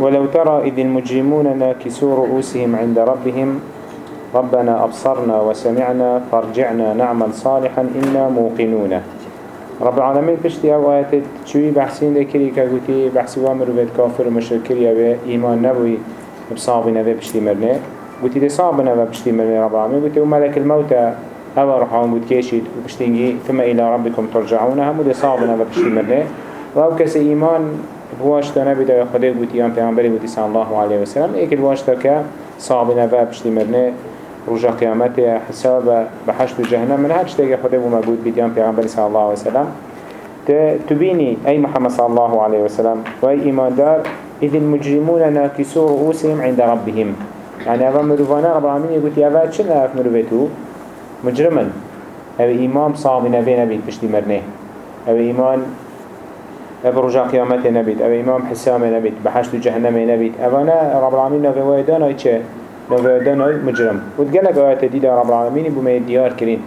ولو ترى إذ المجرمون ناكسوا رؤوسهم عند ربهم ربنا أبصرنا وسمعنا فارجعنا نعمل صالحا إنا موقنون. رب العالمين بشتي أو آيات شوي بحسين ذكري كاكوتي بحسي وامر بيت كافر ومشركر يبي إيمان نبوي بصابي نبي بشتي مرنه. قلت دي صعب نبي بشتي مرنه رب العالمين قلت ملك الموت أو رحان قلت كيشيت وبشتينجي ثم إلى ربكم ترجعون. هم دي صعب نبي بشتي مرنه. وأو كسي إيمان بواشتا نبي دا خده قلت يام پیغمبری قلت صلى الله عليه وسلم ايك الواشتا كا صعب نبي بشتي مرنه رجا قيامت حساب بحشت جهنم. من هر شتاق خده بما قود بيديان پیغمبر صلى الله عليه وسلم تبيني أي محمد صلى الله عليه وسلم وأي إيمان دار إذ المجرمون ناكسوا رؤوسهم عند ربهم. يعني أفا مروفانا رب العالمين يقول يا چنا أف مروفتو مجرما أو إمام صعب نبي نبيت بشتي مرنه أو إيمان أو رجا قيامت نبيت أو إمام حسام نبيت بحشت جهنم نبيت. أفانا رب العالمين نوفي دانا يتشه نوفردان هاي مجرم. وتقلق آيات دي رب العالمين بما ديار كرين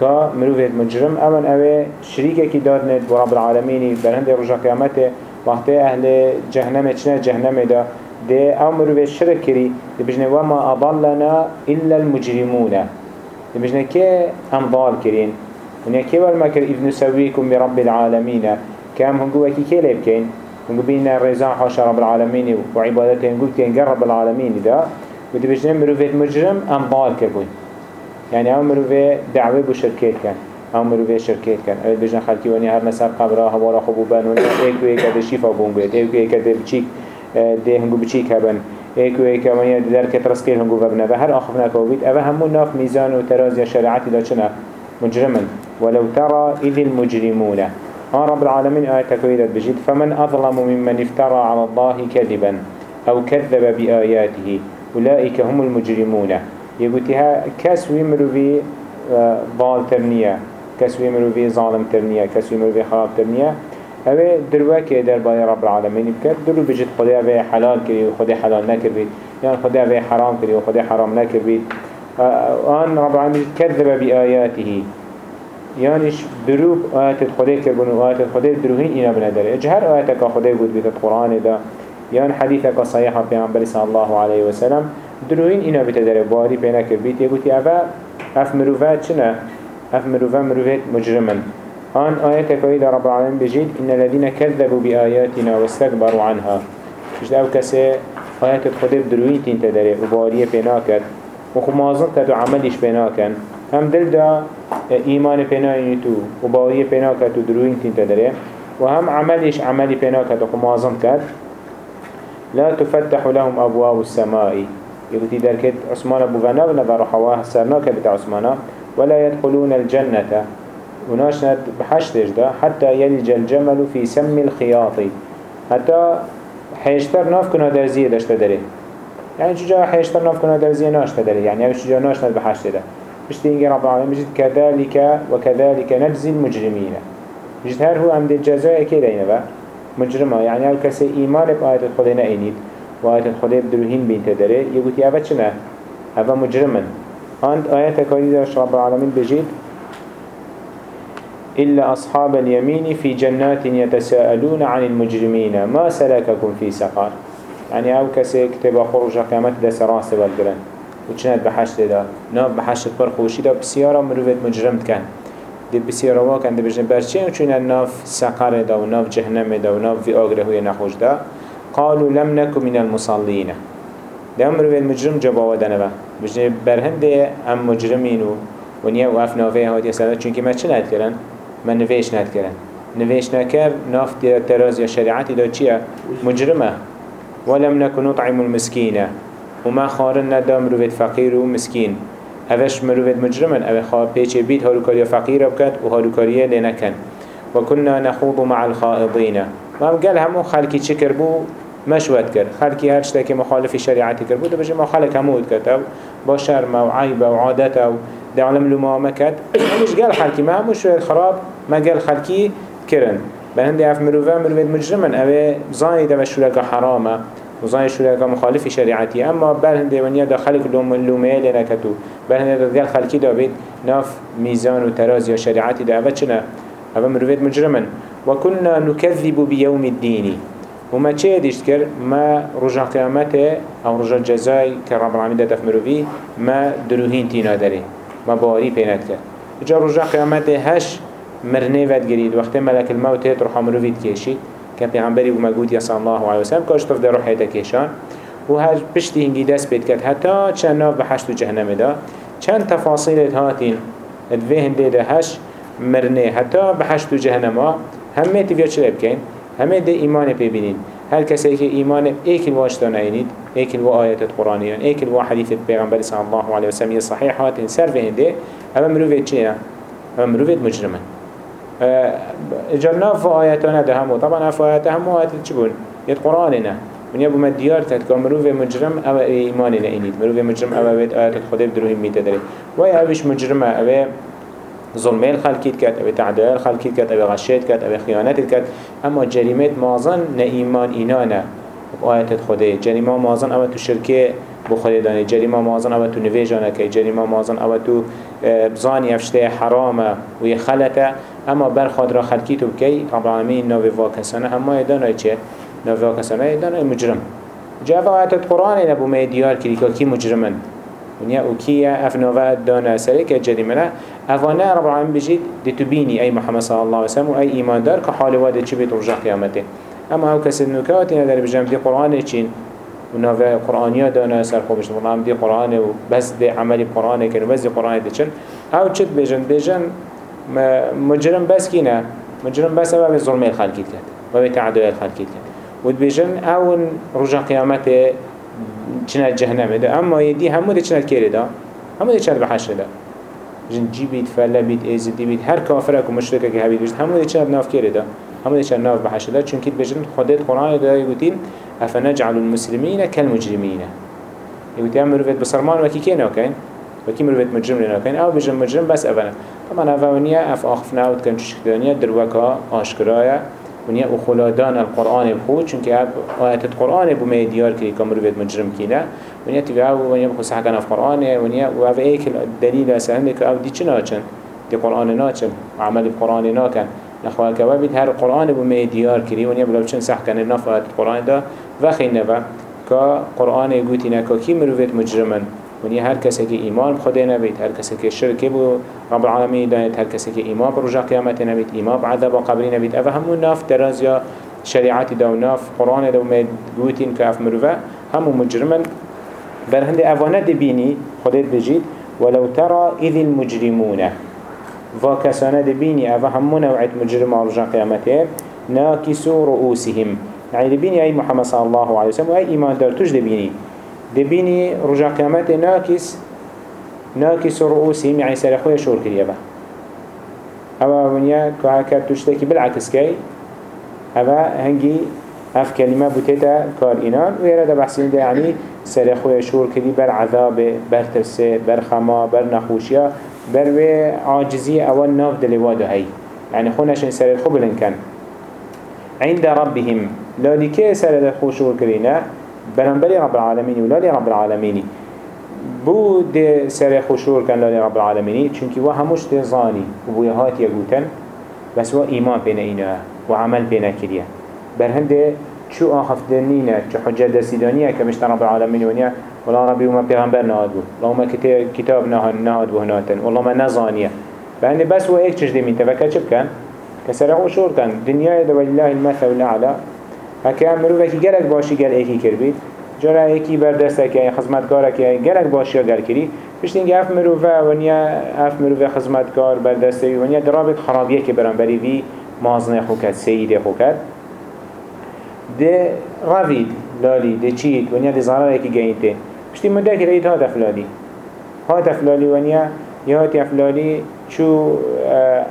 كا مروفيت مجرم. اما اوه شريكه كي دارند برب العالمين برهند رجا قيامته وقت أهل جهنم چنه؟ جهنم دا. ده أو مروفيت شرك كري ده بجنه وما اضلنا الا المجرمون. ده بجنه كي ام ضال كرين ونيا كي والمكر اذ نسويكم برب العالمين كام هنقو وكي كي ليبكين هنقو بينا الرزان حاشا رب العالمين وعبادته هنقو كين قرب العالمين. ده ودي بجنه مروفيت مجرم أم ضال كربون يعني أو مروفي دعوة بو شركات كان. أو مروفي شركات كان. أو بجنه خلقي وني هر نسر قبره هوارا خبو بانون ايك ويك ده شيفا بون بيت ايك ويك ده بچيك ده هنگو بچيك هبن. ايك ويك وني در كترسكيل هنگو ببنه و هر اخفنا كوبيت أو همو ناف ميزان و ترازي شريعتي دا چنا مجرما ولو ترى إذ المجرمون. آن رب العالمين آية تكويدت بجد. فمن أظلم ممن افترى على الله كذبا أو كذب بآياته أولئك هم المجرمون. يقولها كسوي مروفي ضال ترنية كسوي مروفي ظالم ترنية كسوي مروفي خراب ترنية هذا دروكي در باي رب العالمين. بكر درو بجد خدي أبي حلال كري وخدي حلال نكر بيت يعني خدي أبي حرام كري وخدي حرام نكر بيت آن رب العالمين كذب بآياته. يعني دروب آيات الخدي كربون وآيات الخدي دروهين إنا بندره اجهر آياتك خدي بود بيت القرآن ده يعني حديثك صحيحة في عن صلى الله عليه وسلم بیت داره. باری پینا کرد بیت یه گوتی اوه اف مروفات چنه؟ اف مروفات مروفات مجرمن. آن آيات كويد رب العالمين بجيد إن الذين كذبوا بآياتنا واستكبروا عنها. مش أو كسي آيات الخدب دروين تين تدري وبارية بيناكت وخمازن كتو عملش بيناكن هم دل دا إيمان بينايتو وبارية بيناكت ودروين تين تدري وهم عملش عملي بيناكت وخمازن كت لا تفتح لهم أبواب السماء يقولي دركت عثمان أبو غنا ونفر حواه سرنا كبت عثمانا ولا يدخلون الجنة وناشنت بحشتش ده حتى يلج الجمل في سم الخياط حتى حيشتر ناف كنا درزية داشت داره يعني شجاع حيشتر ناف كنا درزية ناشت داره يعني شجاع ناشت بحشت ده مش تيجي رب العالمين بجد كذلك وكذلك نجزي المجرمين. بجد هر هو عمد الجزاء كده ينبا مجرمة يعني أو كسي إيمان بآيات الخدين أينيد وآيات الخدي بدروهين بين تدري يقولي أفا چنا أفا مجرما عند آيات كاري داش رب العالمين بجيد إلا أصحاب اليمين في جنات يتساءلون عن المجرمين ما سلككم في سقر؟ يعني أو كسي كتب خروج قيامت دا سراس والقرن وچنات بحشت دا ناب بحشت برخوشي دا بسيارة مروفت مجرمت كان دي بسيارة واكن دا بجن برچه وچون ناف سقر دا وناف جهنم دا وناف في آگره هوي نخوش دا. قالوا لم نكن من المصلين ده أمر المجرم جواب دنبا بجنه برهند ام مجرمين و. ونیا و اف نافه هاتی سلات چونکه ما چه ند کرن؟ ما نویش ند کرن نویش نکر ناف تراز یا شریعتی دا چیه؟ مجرمه. ولم نكن نطعم المسكينة وما خارن ندام مروفت فقير ومسكين اوش مروفت مجرمن أو خواه پیچه بید هالوكاريا فقير بكت و هالوكاريا لنكن وكنا نخوض مع الخائضين وهم قال همو خلقي چكر بو؟ مشوت کرد. خلقی هر که مخالف شریعتی کرد بود بجه ما خلق همود کرد. با شرم و عیب و عادت و ده علم لما کرد همش قال خلقی ما هموش خراب ما قال خلقی کرن. بهنده اف مروفه مروفه مجرمن اوه زانی ده شرکا حرامه. وزاني شركة مخالف شريعتي. أما برهنده ونيا دا خلق لوم اللومية لنكتو برهنده دا قال خلقي دا بيت؟ ناف ميزان وترازي شريعتي دا. أبا چنا؟ أبا مروفيت مجرما وكنا نكذب بيوم الدين. وما چه ديشت كر ما رجع قيامته أو رجع جزاي كرب العالمين ده تفمرو ما دروهين تينا داري ما باري بينات كر جا رجع قيامته هش مرنه ود گرید. وقت ملک الموت هت روح مروفید کشید. مگود یا صلی الله علیه وسلم کاش تفده روح هیتا کشان و هر پشتی هنگی دست بید کد حتی چند ناف بحشت و جهنم دا. چند تفاصیل هاتین؟ ادوه هنده ده هش مرنه حتی بحشت و جهنم ها. همه تیویا چه بکن؟ همه ده ایمان ببینین هر کسی که ایمان ایکل واشتان اینید ایکل و آیات قرآنیان ایکل و حدیث پیغمبر صلی الله علیه وسلم صحیح هاتین. سر به هنده اما مروفید چیه؟ اما مروفید مجرمن. جرنا في آياتنا ده همو. طبعا في آيات همو آيات چبون يد قرآننا من يبو مديار تد مروف مجرم أو ايماننا انيد مروف مجرم أو بيت آيات الخدب دروهم ميتا داري ويا اوش مجرم أو ظلمي الخلقيت كات أو تعداء الخلقيت كات أو غشيت كات أو خيانات كات اما جريمات مازن نا ايمان آيات الخده جريمة مازن أو تو بخوری دانی. جریمه مازن أو تو نویجانه که جریمه مازن أو تو بزانی افشته حرامه. و یه اما بر خود را خلکی تو بکی رب العالمین نوی واکسانه اما دانای چه؟ نوی واکسانه دانای مجرم. جا آیت قرآن نبو می دیار کری که کی مجرمن؟ ونیا أو کی اف نوی دانای سری که جریمه نه. اوانه رب العالمین بجید دی تو بینی ای محمد صلی الله علیه وسلم و ای ایمان دار که حال واده چی بیت رجا قیامته. اما أو کسی نکاتی نداره بجم. دی قرآن چین. و نوی قرآنیا دانای سر خوبش نبو دی قرآن و بس دی عملی قرآن کنو بس دی قرآن دی چن. أو چت بجن بجن مجرم بس كينا. مجرم بس أبا ظلم الخلق كت وبي تعدل الخلق كت وتبيجن أون رجع قيامته چنال جهنم ده. أما يدي همو ده چنال كيري ده همو ده چنال بحشر ده جن جي بيت فلا بيت إيزدي بيت هر كافرك ومشركك هبيت بيجن همو ده چنال ناف كيري ده همو ده چنال ناف بحشر ده چونك بيجن خدت قرآن ده يقولين أفنجعل المسلمين كالمجرمين يقولين أمروفت بصرمان وكي كينا وكين وكي مروفت مجرم لنا وكين أو بيجن مجرم بس أفنا طبعا أفونيا أف آخفنا وتكن شكدانيا دروكا آشكرايا ونيا أخلادان القرآن بخو چونك أب آيات القرآن بما ديار كي كمروفيت مجرم كينا. ونيا تبعه ونيا بخو سحقنا في القرآن ونيا وأف إيك الدليل أسهلك أو دي چناچن دي قرآن ناچن وعمل القرآن ناكن نخواه كوابيت هر القرآن بما ديار كري ونيا بلو چن سحقنا نفع القرآن دا. وخي نبا كا قرآن يقوتنا كا كي مروفيت مجرمن؟ ونیا هر کسی که ایمان خدا نبید هر کسی که شرک بو رب العالمین دانید هر کسی که ایمان بر رجا قیامت نبید ایمان بر عذاب قبری نبید اوه همون ناف درازیا شریعت دو ناف قرآن دو مید گوتین که اف مروفه همون مجرمن. بر هند اوانه دبینی خودت بجید ولو ترى إذ المجرمون. وكسانا دبيني أفا همون نوعية مجرم رجع قيامته ناكسوا رؤوسهم. يعني دبيني أي محمد صلى الله عليه وسلم وأي إيمان دار تج دبيني دبيني رجع قيامت ناكس ناكس رؤوسهم يعني سرخوية شور كريبا أما ونيا كهكا تشتكي بالعكس كي أما هنجي اف كلمة بوتيتا كار إنان ويرا بحسين ده يعني سرخوية شور كري بر عذاب بر ترسي بر خما بر نخوشيا بر عاجزي أول ناف دلواده هاي يعني خونش سرخو بلن كان عند ربهم. لا دي كي سرخو شور كرينا برنبري رب العالمين ولا رب العالمين بو ده سر خشور كان لالي رب العالمين چونكي وا هموش تزاني وبو هات يقوتن بس وا إيمان بين إينا وعمل بين كريا برهنده شو آخفتنينه شو حجة دسيدانية كمشت رب العالمين ونيا والله ربي وما پیغمبر نهاد بو والله ما كتاب نهاد بو هناتن. والله ما نزانية فهنده بس وا ايك چجده من تفكر چه بكن كسر خشور كان دنيا دو الله المثل الأعلى هکه هم مروفه که گلک باشی گل ایکی کر بید جارا ایکی بردسته که خدمتکاره که گلک باشی گل کری پشت اینگه اف مروفه ونیا اف مروفه خدمتکار بردسته ونیا درابط خرابیه که برن بری وی مازنه خوکت سیده خوکت. ده روید لالی ده چید ونیا ده ضرره که گینته. پشتی مده که رید ها دفلالی ها دفلالی ونیا یا هاتی افلالی چو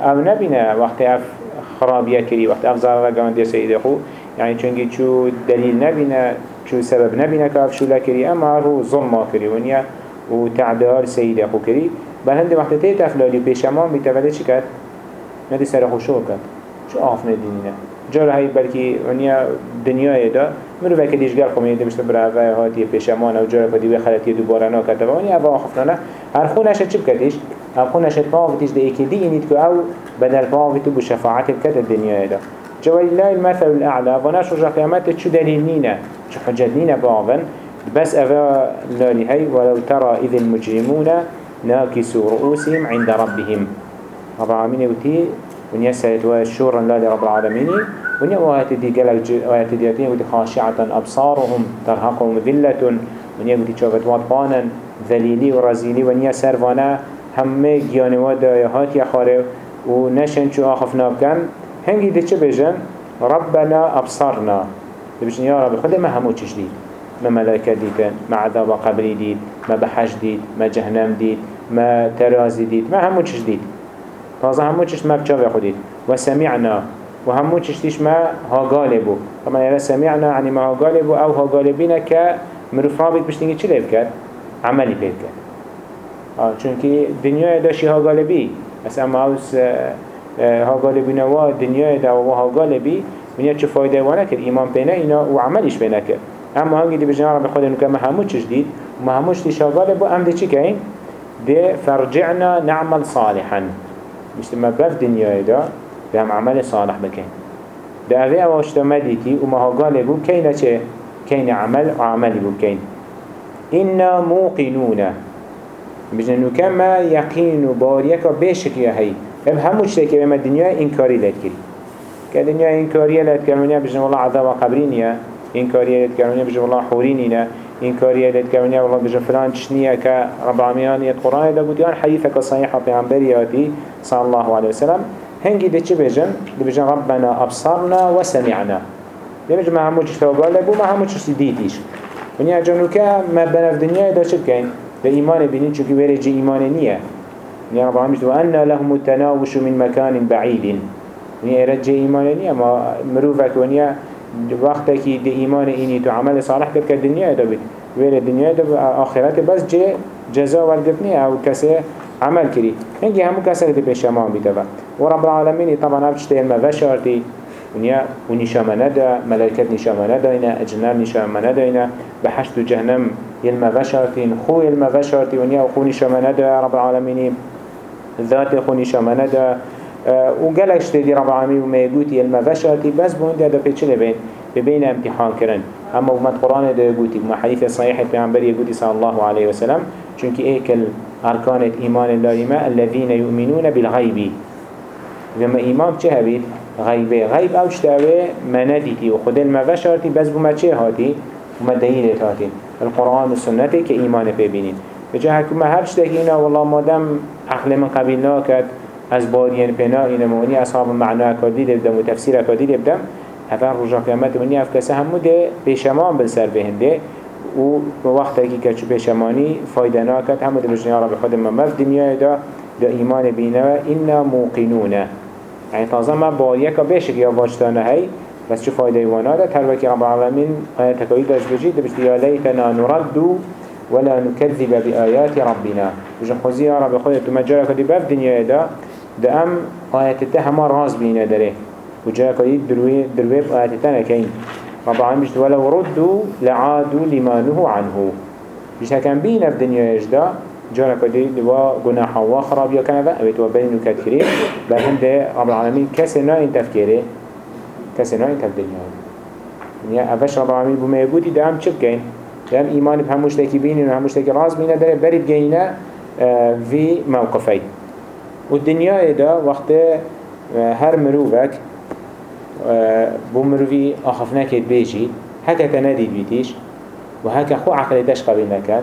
او نبینه وقتی اف خرابیه کری وقتی اف ضرره گانده سیده خو. يعني چونكي چو دليل نبينا چو سبب نبينا كاف شو لكري اما رو ظلم كري ونيا و تعدار سيد اخو كري بل هند وقت تيت افلالي بيشمان بيتولد چي كد ندي سر خوشو كد شو آفنا دينينا جار هاي بلكي ونيا دنيا دا. مرو وكي ديش قال قومي دمشت براوه هاتي بيشمان أو جار فدي بخلت يدو بارنا كتبا ونيا افا آخفنا هر خونش چي بكتش هر خونش طافتش ده ايكي دي انيد كو أو بدل طافتو بشفاعت بكت الدنيا دا. جوالي لا المثل الأعلى وناش رجع قيامات شو دليل نينا شو حجة نينا بعضا بس أفا لالي هاي ولو ترى إذ المجرمون ناكسوا رؤوسهم عند ربهم. رب العالمين وتي ونيا سيد وشورا لالي رب العالمين ونيا وآيات دي قلق آيات دي ودي خاشعة أبصارهم ترهقهم ذلة. ونيا ودي شوفت وطبانا ذليلي ورزيلي ونيا سروانا همه گیانواد هات یا خاره و نشن چو آخف نابکن هنگی ده چه بجن ربنا ابصرنا. بجن یا رب خود ما همو چش دید؟ ما ملائكة ديتن ما عذاب قبري ديت ما بحش ديت ما جهنم ديت ما ترازي ديت ما همو چش ديت تازه همو چش ما بچاو خوديت وسمعنا وهمو چشتيش ما ها غالبو طبعا يلا سمعنا يعني ما ها غالبو أو ها غالبين ك مروف رابط بشتنگي چه ليب كد عملي بيت كد آه چونكي دنيا داشي ها غالبي بس اما اوس ها غالبي نوا دنيا دا و ها غالبي من چه فايده وأنا كد ايمان بينا اينا وعملش بينا كد اما هنگي دي بجنا رب خود انو كما همو چشديد وما هموش دي شا غالبو ام دي چي كاين دي فرجعنا نعمل صالحا. مش ما بف دنيا دا ده هم عمل صالح بكين ده اوه اواشتا مديتي وما ها غالبو كينا چه؟ كين عمل وعملي بو كين إنا موقنون. بجنو كما يقين باريكا بيشك يا هم همو شتاكي بما الدنيا إنكاري لات كري كدنيا إنكاري لات كرمونيا بجن والله عذاب قبرينيا إنكاري لات كرمونيا بجن والله حورينينا إنكاري لات كرمونيا والله بجن فلان تشنيا كرب العالمين يتقرآن دا قد يان حديثك صحيحة بيعنبرياتي صلى الله عليه وسلم هنگی ده چه بجن؟ ده بجن ربنا ابصرنا و سمعنا ده بجن ما همو چشتا بو ما همو چشتی دیتیش ونیا جانو که ما بنف دنیا دا چه بکن؟ ده ایمان بینین چونکه ویره جه ایمان نیه ونیا رب العالمین وأن لهم التناوش من مكان بعيد. ایره جه ایمان نیه ما مروفك ونیا وقتی که ده ایمان اینی تو عمل صالح دنیا دا بید ویره دنیا دا آخرت بس جه جزا والگفنی أو کسی عمل کری هنگی همو کسی ده پیشمان بیده ورب العالمين طبعا أبشتين ما فشارتي. ونيا ونشامة ندى ملائكة نشامة ندينا أجنام نشامة ندينا بحشت جهنم يلما فشارتين خو يلما فشارتي ونيا وخو نشامة ندى رب العالمين. ذات خو نشامة ندى أه وقالك شتدي رب العالمين وما يقولي يلما فشارتي بس بون ده بيتش بين ببين امتحان كرن أما وما القرآن ده يقولي وما حديث صحيح پیغمبر يقولي صلى الله عليه وسلم چونك ايكل أركان إيمان الله الذين يؤمنون بالغيب وما إيمان چه هبید؟ غيبه غيب اوش ما نديتي وخد المفشارتي بس بما چه وما دليلت هاتي القرآن والسنة كإيمان ببينين فجاه هكما هرش تاكينا والله مادام عقل من قبيل ناكت از باريان بنا إنا موني أصحاب المعنى كديد يبدأ وتفسير كديد يبدأ هفن رجع قيامت مني أفكسه همو ده بشمان بالسر بهنده. و وقتی که کچو پیشمانی فایده ناکد. همه دلوجنی را به خود ما مف دنیای دا دا ایمان بینه اینا موقنونه. يعني تازه ما با یکا بشک یا واجتانه هی بس چه فایده وأنا ده تر وکی رب العالمین آیت تکایی داشت بجید بشت یا لیتنا نردو ولا نكذب بآيات ربنا. بجا خوزي يا رب خودت تو مجارة كدي بف دنيا دا دا أم آيات تهما راز بينا داره وجا كدي دروي دروي آيات تانا كين رب العالمين ولو ردوا لعادوا لما نهوا عنه. بجد كان بينا في دنيا يجدا جانا كدي دوا جناح وخراب يا كنفا أبيت وبين نكتكري بهم ده رب العالمين كسنا إن تفكيره كسنا إن تفدنيا يعني أفش رب العالمين بما يقولي هم شب هم إيمان بهموش تكي بيني وهموش تكي راس بينا ده بريد جينا في موقفين والدنيا ده وقت هر مروفك بو مروفي أخفنا كيد بيجي هكا تنادي بيتيش وهكا خو عقل داش قبل نكاد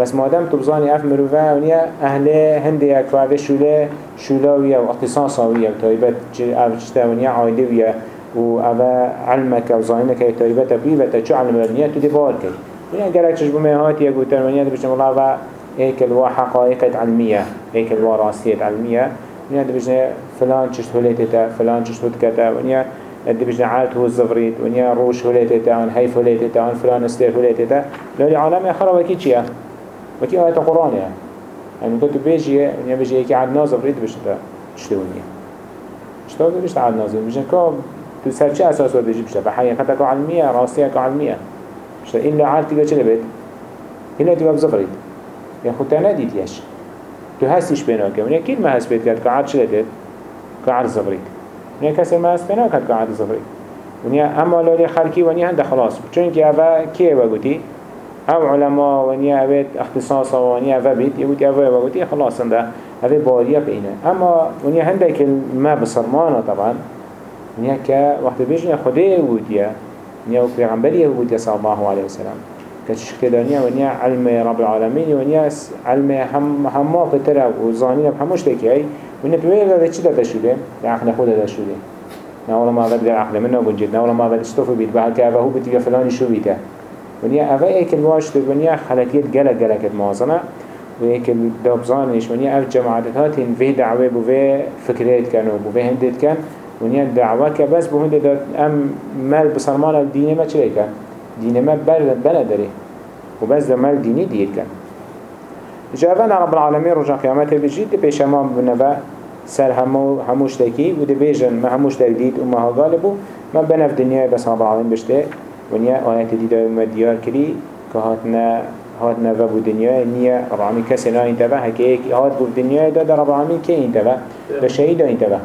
بس مادام تبزاني اف مروفا ونيا أهل هندي اكواه شوله شولاوية و اختصاصاوية و طيبت افجتا ونيا عائلوية و اوه علمك و ظاهنك اي طيبت بيبتا چو علم ونيا تو دي بار ونيا قالك چشبو ميهاتي يقول ترمانيا دي بجنم الله و هيك الوا حقائق علمية. هيك الوا راستية علمية. ونيا دي بجنم فلان چشت هلتتا فلان چشت هدكتا ونيا دي بجنم عالت هو الزفريت. ونيا روش هلتتا ون هيف هلتتا ون فلان استير هلتتا لولي عالم أخرى وكي چيا وكي آيات القرآن يعني. يعني كنت بيجي يعني بيجي يكي عاد نازل بريد بشتا تشتوني شتوه بيجي عاد نازل؟ بيجي كو تسهل چه أساس ورد بيجي بشتا بحقيقتك علمية راستيك علمية. بشتا إلا عاد تيجا چه لبيت إلا تبقى بزفريد يعني خود تانا ديت يش تو هستيش بيناك؟ يعني كل ما هست بيت كاد كعاد چه لديت كعاد زفريد ونیا کسی ما است نکد که عهد صفری ونیا أما لالی خلکی ونیا هنده خلاص. چون که اوه کیه بگوتی أو علماء ونیا اوه اختصاص ونیا اوه بید یگوتی اوه بگوتی خلاص هنده اوه باریه بینه أما ونیا هنده که ما بسرمانه طبعا ونیا که وقت بجنه خوده بودیه ونیا و پیغمبریه بودیه صلی الله علیه وسلم. كتشكدانية ونيا علم رب العالمين ونيا علم هم هما بترى وزانين بهموش تكي ونيا بيوين هذا چه ده تشوده عقل خود ده تشوده ناولا ما بدل عقل منه بنجد ناولا ما بدل استوفي بيت. بعد كأبه هو بتيجي فلان شو بيته ونيا أبا إيك الواش ونيا خلقيت جلك جلك المعظمة ويك الدابزانش ونيا أف جماعات هاتين في دعوة بوفي فكرات كانوا بوفي هندت كان ونيا الدعوة كبس بهند أم مال بصرمان الدين ما شريك دين ما بلا داري وبس مال ديني دير كان جاءنا رب العالمين رجع قيامته بجيد بيش ما بنبا سر همو هموش تكي ودي بيجن ما هموش تجديد وما ها غالبو ما بنا في الدنيا بس رب العالمين بشته. ونيا آيات دي ما ديار كري كهاتنا هاتنا في الدنيا نيا رب العالمين كسنا انتبه هكيك هات بو الدنيا دا, دا رب العالمين كي انتبه دا شهيد انتبه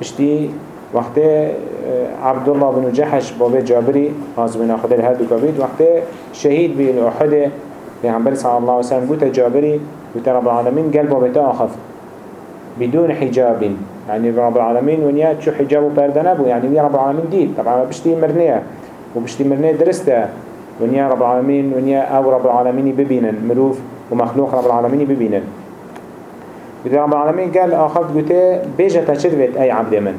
بشتي وقت آه، عبد الله بن جحش بابي جابري بنا خد الهدو كبيت وقت شهيد بالأحد پیغمبر صلى الله عليه وسلم قلت جابري قلت رب العالمين قلبه بتا أخف بدون حجاب. يعني رب العالمين ونيا شو حجابه بردنا بو يعني رب العالمين ديد طبعا بشتي مرنية وبشتي مرنية درسته. ونيا رب العالمين ونيا أو رب العالمين ببينن مروف ومخلوق رب العالمين ببينن قلت رب العالمين قال آخف قلت بيجة تشربت أي عبد من؟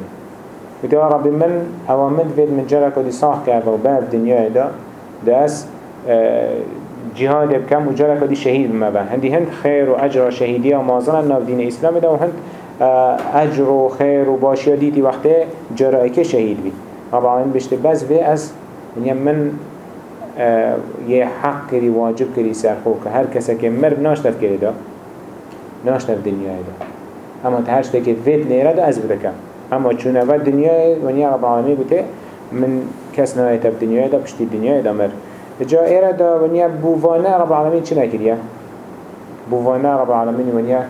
قلت يا رب من؟ أو من فيد من جرك ودي صاح كعب وباب دنيا دا داس آه، جهاد بكم وجرك ودي شهيد بما بان هندي هند خير وأجر شهيدية ومازنا ناف دين إسلام دا وهند آه، أجر وخير وباشيا ديتي وقته جرائك شهيد بي طبعا بشت بس في أس من من آه، يه حق كري واجب كري سرخوك هر كسا كي مر ناشتف كري دا ناشتف دنيا دا. اما تهرش تكت فيت ليرا دا أز بدكم اما چون اول دنیا ونیا رب العالمین بوده من کس نهایت اب دنیا دا پشتی دنیا دا مر. جا ایره دا ونیا بووانه رب العالمین چی نکریه؟ بووانه رب العالمین ونیا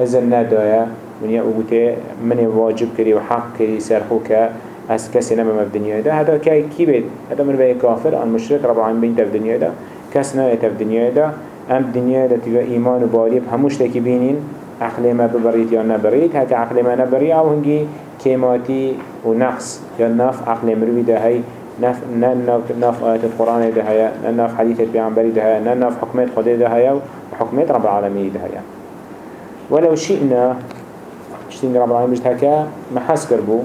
ازن ندایه ونیا أو بوده من واجب کری و حق کری سرخو که از کسی نمیم اب دنیا دا. هدا که کی بید؟ هدا من به کافر آن مشرک رب العالمین بین دنیا دا. کس نهایت اب دنیا دا. ام دنیا دا تیگه ایمان و باریب هموش تکی بینین عقل ما ببريد یا نبريد هكا عقل ما نبري آو هنگي كيماتي ونقص يا ناف عقل مروي ده هاي ناف ناف ناف آيات القرآن ده هيا ناف حديث البيعنبري ده هيا ناف حكمات خده ده هيا وحكمات رب العالمين ده هيا ولو شئنا اشتين رب العالمين بجد هكا محس كربو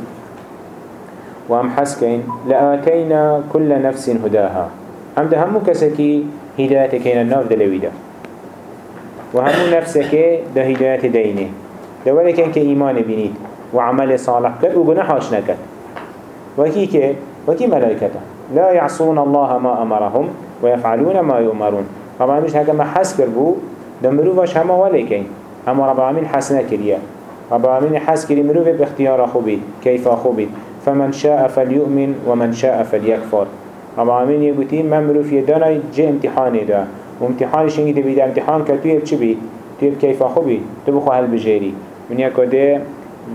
وهم حسكين لآتينا كل نفس هداها. هم ده همو كسكي هداية كينا الناف دلوي ده وهمو نفسك ده هداية دينه. ده ولكن كإيمان بنيت وعمل صالح. كد وجناحش نكد وكي كي وكي ملائكته. لا يعصون الله ما أمرهم ويفعلون ما يؤمرون. طبعا مش ما حس كربو. دمرو وش هما ولكن هما رب العالمين حسنا كريا رب العالمين حس كري مروف باختيار أخوبي كيف أخوبي فمن شاء فليؤمن ومن شاء فليكفر. رب العالمين يقولي ما مروف يدانا جي امتحاني دا وامتحانش ينجي تبيد امتحان كتوية بچبي توية كيف أخوبي تبخو هل بجيري من يكوده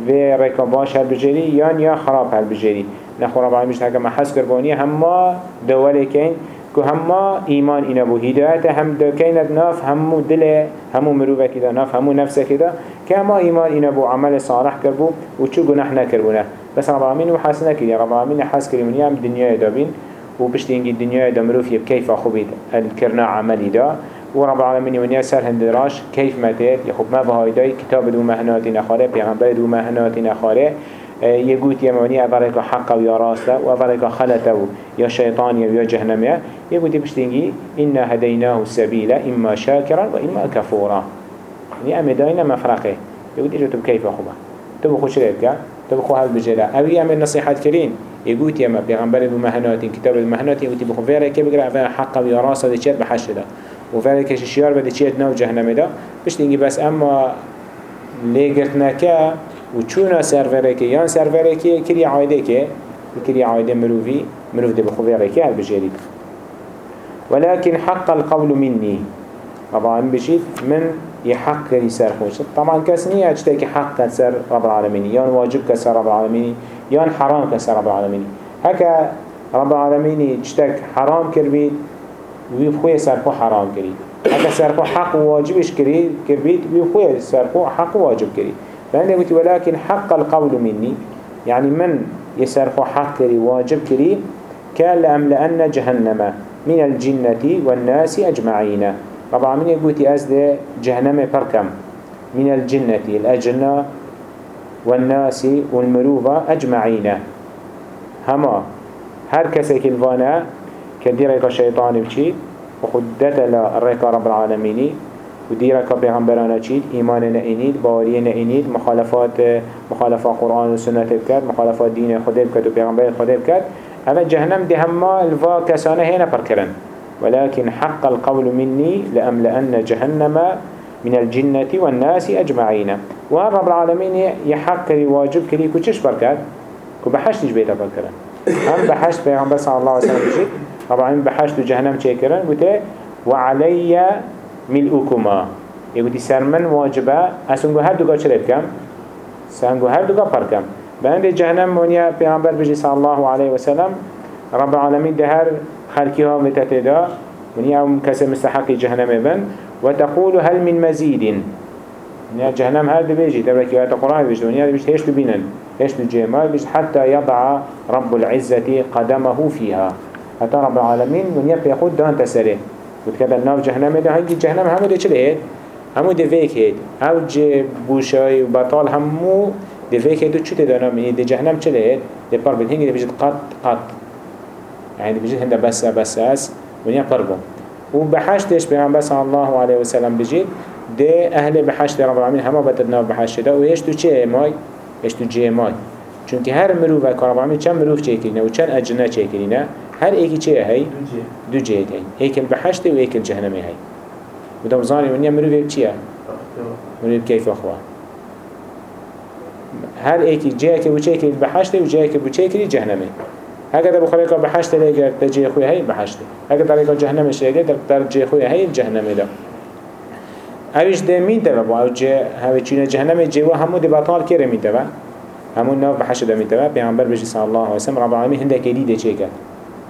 و ريكا باش هل بجري يان يا خراب هل بجري نخو رب العالمين هكا ما حس كرباني هما دولي كين كو هما إيمان إنا بو هداية هم دو كينت ناف همو دل همو مروفة كده ناف همو نفسه كده كهما إيمان إنا بو عمل صالح كربو وچو گناح نكربونه بس رب العالمين وحسنا كده رب العالمين حس كريم يام دنيا دابين وبشتينجي الدنيا دا مروف يب كيف أخبيت الكرنا عملي دا. ورب العالمين ونيا سر هندراش كيف متت يخب ما بهايداي كتاب دو مهنات نخاره پیغمبر دو مهنات نخاره يقول يا موني أفريك حق ويا راسته وأفريك خلته يا شيطان يا جهنم يقول بشتنجي إنا هديناه السبيل إما شاكرا وإما كفورا يعني أمدينا مفرقه يقول إجو تب كيف أخوبا تبو خوش ريبك تبو خو هل بجلا أبي أمد نصيحة كرين يقول يا ما بيغمبر بمهنات كتاب المهنات يقول بخو فيرا كيف بقرأ حق ويا راسته دي شير بحشده وفعلا كش الشيار بده چيت ناو جهنم ده. بش تنجي بس أما ليگرت نكا وچونا سرفره که يان سرفره که كري عايده که كري عايده مروفي مروف ده بخوفيره که هل بجيريك ولكن حق القول مني. طبعا بشيت من يحق كري سر خوش. طبعا كس نية اجتاكي حق كسر رب العالمين. يان واجب كسر رب العالمين. يان حرام كسر رب العالمين. هكا رب العالمين اجتاك حرام كربيت ويبخوي سرخو حرام كري. هكا سرخو حق واجبش كري كربيت ويبخوي سرخو حق واجب كري. فأنا قلت ولكن حق القول مني. يعني من يسرخو حق كري واجب كري؟ كان لأملأن جهنم من الجنة والناس أجمعين. رب العالمين يقول أزد جهنم بركم. من الجنة الأجنة والناس والمروفة أجمعين. هما هر كسي كالفانا كديرك الشيطان بشي وخدت لا الرقى رب العالمين وديرك بيغمبرانا چيد إيمان نئنيد باوري نئنيد مخالفات مخالفات قرآن وسنة بكات مخالفات دين خده بكات وبيغمبر خده بكات أما جهنم دي هما الفا كسانة هنا بركرن. ولكن حق القول مني لأملأن جهنم من الجنة والناس أجمعين. وهذا رب العالمين يحق كري واجب كري كتش بركات؟ كبحشت بيتا بركرن هم بحشت بيغمبر صلى الله عليه وسلم بجيت رب العالمين بحشت جهنم شكرن قلت وعلي ملؤكما. يقول سرمن واجبه أسنقو هر دوغا چرب كم؟ سنقو هر دوغا پر كم. بند جهنم ونيا پیغمبر بجي صلى الله عليه وسلم رب العالمين هر خلقها متتدا ونيا هم كسر مستحق جهنم بن. وتقول هل من مزيد ونيا جهنم هر بيجي تبرك آيات القرآن بيجي ونيا بيجي هيش ببينن هيش بجيمال بيجي حتى يضع رب العزة قدمه فيها حتى رب العالمين ونيا بيخود دان تسره. وتكبر ناف جهنم ده هنگی جهنم همو ده چه هید؟ همو ده ویک هید. أو جه بوشای و بطال همو ده ویک هید. و چوته دانا؟ منی ده جهنم چه هید؟ ده پر بید هنگی ده بجد قط قط يعني بجد هنده بس بس اس ونیا پر بون و بحشتش پیغمبر صلی الله علیه وسلم بجید ده أهل بحشت رب العالمین همه بتد ناف بحشت ده و هیش تو چه مای؟ هیش تو جه مای چونکه هر مروف که رب العالمین چند مروف چه کرینه و چند أجنة چه کرینه هر ایکی چه هی؟ دو جهت هی ایکل بحشت و ایکل جهنم هی و دم زانی ونیا مروف چیه؟ مروف کیف اخواه هر ایکی جه که بچه کلی بحشت و که بخاری که بحشت در جه خوی هی بحشت. اگر در ایکا جهنمش لیگر در جه خوی هی جهنمه ده اویش ده مين تبا بو أو جه هاوی چونه جهنم جه و همو ده بطال کره مين تبا همو ناف بحشت ده مين تبا پیغمبر بجی صلی الله علیه وسلم رب العالمین هنده که دیده چه کرد؟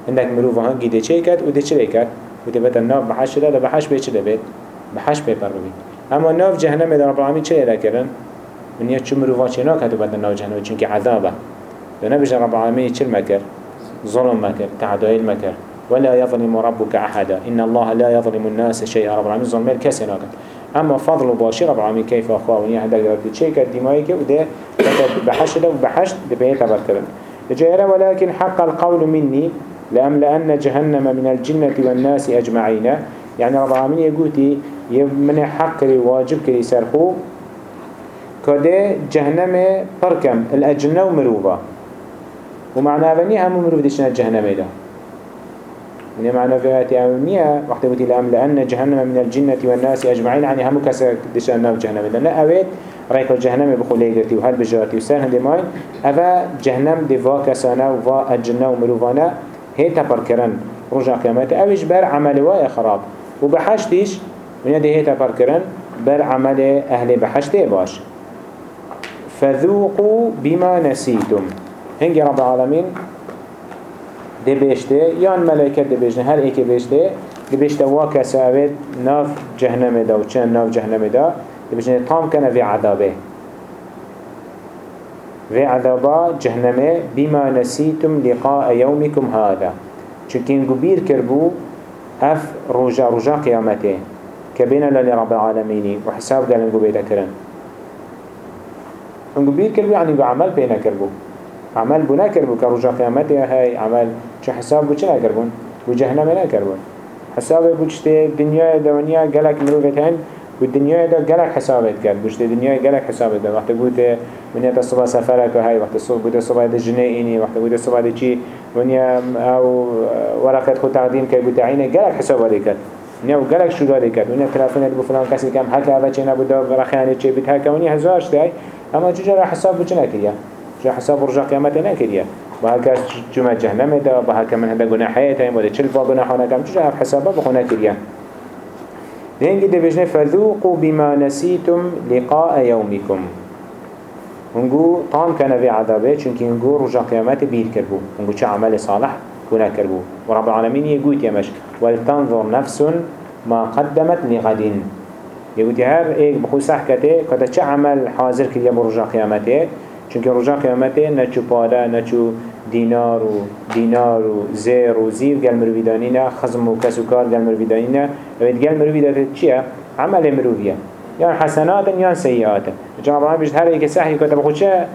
هندك مروفا هنگی ده چه کرد؟ و ده چه کرد؟ و ده بتا ناف بحش ده ده بحش به چه ده بید؟ بحش به پر بید اما ناف جهنم ده رب العالمین چه ده کرن؟ من یه چه مروفا چه ناکد و بتا ناف جهنم چونکه عذابه. ده نبیش رب العالمین چه مکر؟ ظلم مكر تعدائل مكر ولا يظلم ربك أحدا. إن الله لا يظلم الناس شيئا. رب العالمين ظلم الكسي ناكد أما فضل باشي رب العالمين كيف أخواه ونيا هندك رب تشيك الدمائك وده بحشت ده وبحشت ده بيت بركرن جاء ولكن حق القول مني لأملأن جهنم من الجنة والناس أجمعين. يعني رب العالمين يقولي من حق واجب كلي سرخو كده جهنم بركم الأجنة ومروبة. ومعنى أبني هم مروف ديشنا جهنم ده من معنى فياتي أمنية وقت قلت لأملأن جهنم من الجنة والناس أجمعين يعني هم كسر ديشنا جهنم ده لا أويت رأيك الجهنم بخليه قلتي وهل بجارتي وسان هندي ماين. أفا جهنم دي فا كسانا وفا أجنة ومروفانا هي تبر كرن رجع قيامته اوش بر عمل واي خراب. وبحشتش من يدي هي تبر كرن بر عمل أهل بحشته باش. فذوقوا بما نسيتم. هنجي رب العالمين دي بيشته يان ملائكة دي بيشته هر ايكي بيشته دي بيشته واكا ساويت ناف جهنم دا وچن ناف جهنم دا دي بيشته طام كان في عذابه في عذابا جهنم بما نسيتم لقاء يومكم هذا چونكين قبير كربو اف رجا رجا قيامته كبين للي رب العالمين وحساب قال انقو بيتا كرن انقو بير كربو يعني بعمل بينا كربو عمل بنا كربو كرجا قيامته هاي عمل شو حساب بو چنا كربون وجهنم نا كربون حساب بو چته دنيا دوانيا قلق مروفت هن والدنيا ده جلك حسابات كان بوش الدنيا جلك حسابات ده وقت بود من يت الصبح سفرك هاي وقت الصبح بود الصبح ده جنائني وقت بود الصبح ده شيء من أو ورقة خد تقديم كي بود عينه جلك حسابات كان نيو جلك شو داري كان ونيا تلفون اللي بفلان كسي كم حكى هذا شيء نبود رخيانة شيء بتهكا ونيا هزارش ده أما تجرا حساب كريا جا حساب رجع قيامتنا كريا بهاك جمع جهنم ده بهاك من هذا جناح حياته ولا تشل با جناحنا كم تجرا حسابه بخونا كريا هنگی ده بجنه فذوقوا بما نسيتم لقاء يومكم هنگو طام كان في عذابه چونك هنگو رجا قيامات بير كربو هنگو چه عمل صالح كنا كربو ورب العالمين يقول يمش ولتنظر نفس ما قدمت لغد يقول هر ايك بخو سحكته كتا چه عمل حاضر كريا برجا قيامته چونك رجا قيامته نچو پالا نچو دينار و دينار و زير و زير قال مروفيدانينا خزم و كسوكار قال مروفيدانينا ويد قال مروفيدانينا چيه؟ عمل مروفيا يعني حسنات يعني سيئات جناب الله بيجد هر ايك سحي كتا بخو چه؟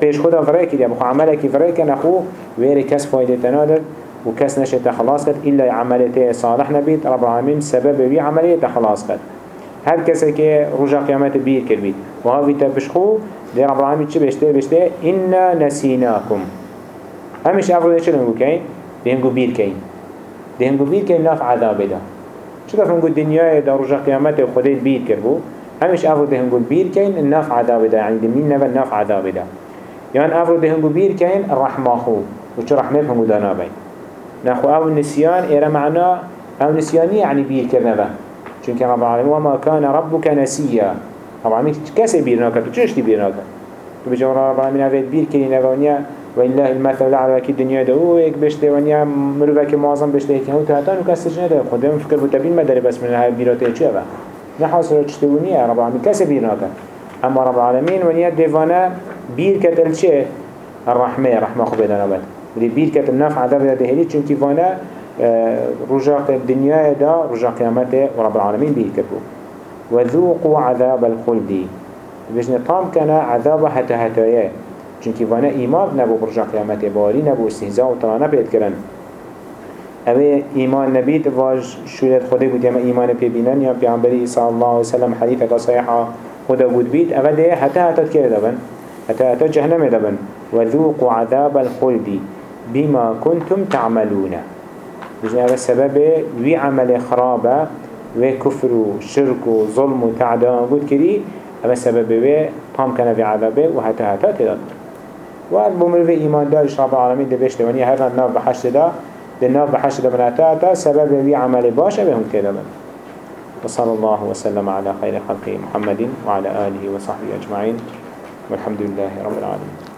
پیش خدا فرای کردی بخو عملکی فرای کن اخو ویری کس فایده تنادر و کس نشته خلاص کرد إلا عملته صالح نبید. رب العالمین سبب وی عملیت خلاص کرد هر کسی که رجا قیامت بیر کرد و ها ویتا بشخو دی رب العالمین چه بشته بشته إنا نسیناکم همش افراد چه نگو کن؟ دهنگو بیر کن دهنگو بیر کن ناف عذاب دا چه دفعه دنیای دا رجا قیامت خودت بیر کرد بو همش افرو ده هنگول بير كين الناف عذاب ده يعني دمين نبا الناف عذاب ده يعني افرو ده هنگول بير كين الرحمة خو وچو رحمه هنگو دانا بين ناخو أو النسيان ايرا معنا أو نسياني يعني بير كرنبا چونك رب العالمين وما كان ربك نسيا رب العالمين كسي بير ناكا تو چوش دي بير ناكا تو بجو رب العالمين اوید بير كري نبانيا والله المثل الأعلى كي الدنيا ده هو هيك بشته ونيا مروفك معظم بشته هيك هو تهتان وكسر جنده خدام فكر بتبين مدري بس من هاي بيراتي چه بقى نحصل تشتونية رب العالمين كسي بير ناكا أما رب العالمين ونيا ديفانا بير كتل چه؟ الرحمة رحمة بدنا بد. ودي بير كتل نفع عذاب ده دهلي چونكي فانا رجاق الدنيا دا رجاق قيامته ورب العالمين بير كتبو وذوقوا عذاب الخلد. بجن طام كان عذاب حتى هتايا چونكي فانا إيمان نبو برجاق قيامته باري نبو استهزاء وطلانه بيت كرن اوه ایمان نبید واج شوید خدا بود یما ایمان پی بینن یا پیامبری صلی الله علیه وسلم که صحیحا خدا بود بید اوه ده حتی حتی که دبن حتی حتی جهنم دبن وذوقوا عذاب الخلد بما كنتم تعملون بجن اوه سبب وی عمل خرابه و کفر و شرک و و کری اوه سبب وی طام کنه في عذابه و حتی حتی تداد و بمرو ایمان دارش رب العالمین ده بشته ونیا هر ناف بحشت ده دناف بحشد مناتا سبب بي عمل باشا بهم كده من وصلى الله وسلم على خير خلقه محمد وعلى آله وصحبه أجمعين والحمد لله رب العالمين